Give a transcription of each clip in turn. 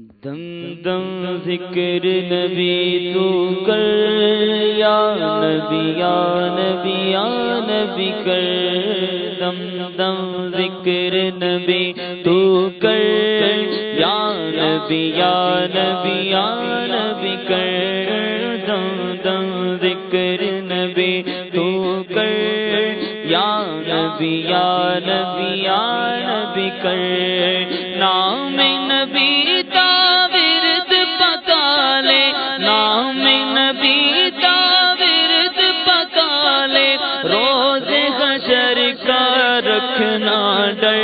دم دم ذکر نبی تو کر، یا نبی یا نبی یا نبی کر۔ دم دم ذکر نبی تو کر۔ یا نبی یا نبی یا نبی کر۔ دم دم ذکر نبی تو کر۔ یا نبی یا نبی یا نبی کر۔ نام نبی رکھنا ڈر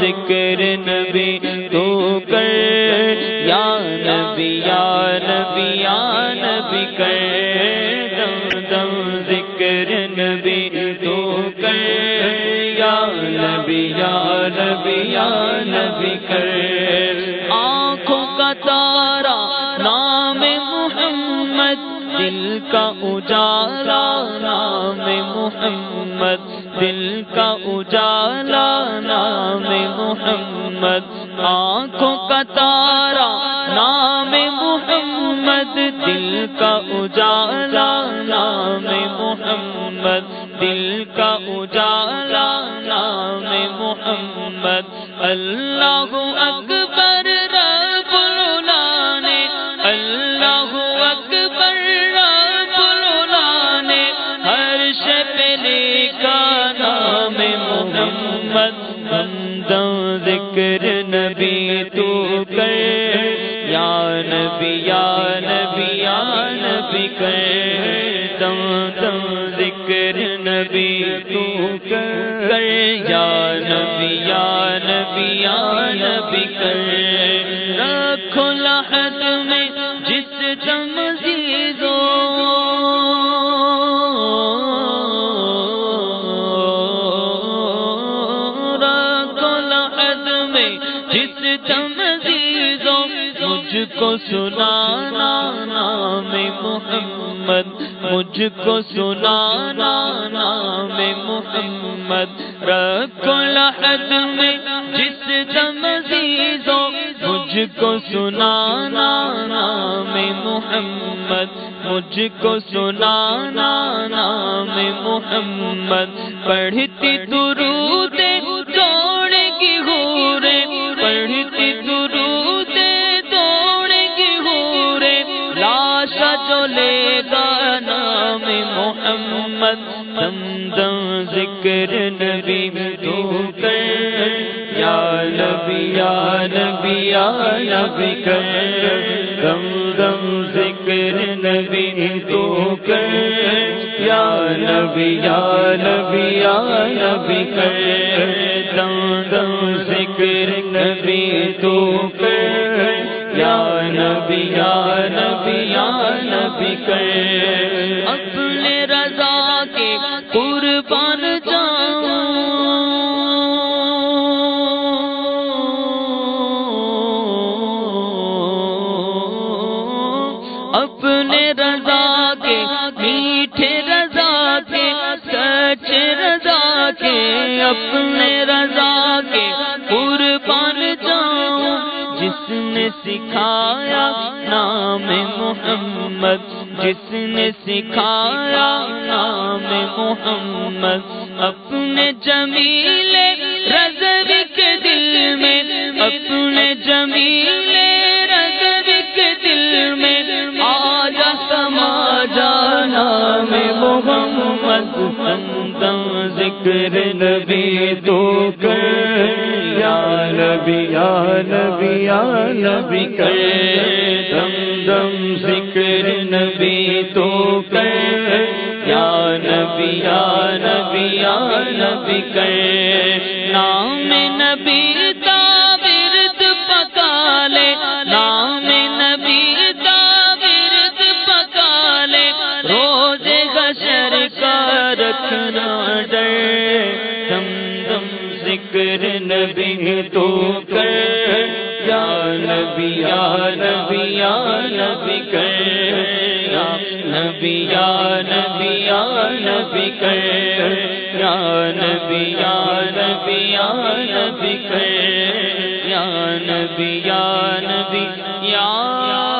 ذکر نبی تو کر۔ یا نبی یا نبی یا نبی کر۔ دم دم ذکر نبی تو کر۔ یا نبی یا نبی یا نبی کر۔ آنکھوں کا تارا، نام محمد، دل کا اجالا۔ محمد، دل کا اجالا نام محمد، آنکھوں کا تارا نام محمد، دل کا اجالا نام محمد، دل کا اجالا نام محمد، اللہ اکبر۔ یا نبی یا نبی یا نبی کر دم دم ذکر نبی، تو کر یا نبی یا نبی یا نبی کر رکھو لحد میں جس دم زیزو۔ رکھو لحد میں جس دم زیزو۔ مجھ کو سنانا نام محمد، مجھ کو سنانا نام محمد۔ رکھو لحد میں جس دم زیزو مجھ کو سنانا نام محمد۔ مجھ کو سنانا نام محمد۔ پڑھتی درود ذکر نبی تو کر، یا نبی یا نبی یا نبی کر۔ دم دم ذکر نبی تو کر، یا نبی یا نبی یا نبی کر۔ دم دم ذکر نبی تو کر، یا نبی یا نبی یا نبی کر۔ اپنے رضا کے قربان اپنے رضا کے میٹھے رضا کے سچے رضا کے اپنے رضا کے قربان جاؤں جس نے سکھایا نام محمد جس نے سکھایا نام محمد اپنے جمیل رضوی کے دل میں اپنے جمیل کر، یا نبی یا نبی یا نبی، کر، دم دم، ذکر، نبی تو کر، یا نبی یا نبی یا نبی، کر، نام نبی ذکر نبی تو کر۔ یا نبی یا نبی یا نبی کر۔ یا نبی یا نبی یا نبی کر۔ یا نبی یا نبی یا نبی کر۔ یا نبی یا نبی، یا